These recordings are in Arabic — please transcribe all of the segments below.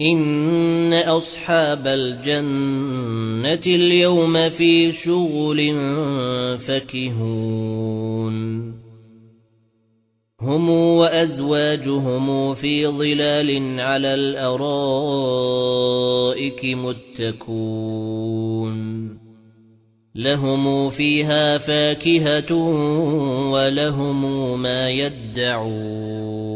إِنَّ أَصْحَابَ الْجَنَّةِ الْيَوْمَ فِي شُغُلٍ فَكِهُونَ. هُمْ وَأَزْوَاجُهُمْ فِي ظِلَالٍ عَلَى الْأَرَائِكِ مُتَّكِئُونَ لَهُمْ فِيهَا فَاكِهَةٌ وَلَهُمْ مَا يَدَّعُونَ.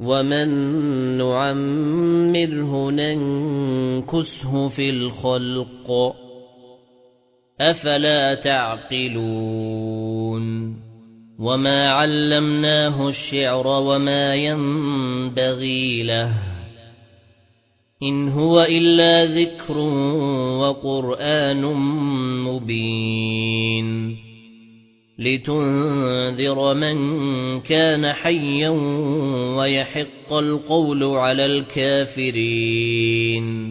وَمَن نُّعَمِّرْهُ نَنكُسْهُ فِي الْخَلْقِ أَفَلَا تَعْقِلُونَ وَمَا عَلَّمْنَاهُ الشِّعْرَ وَمَا يَنبَغِي لَهُ إِنْ هُوَ إِلَّا ذِكْرٌ وَقُرْآنٌ مُبِينٌ لِتُنذِرَ مَن كَانَ حَيًّا وَيَحِقَّ الْقَوْلُ عَلَى الْكَافِرِينَ.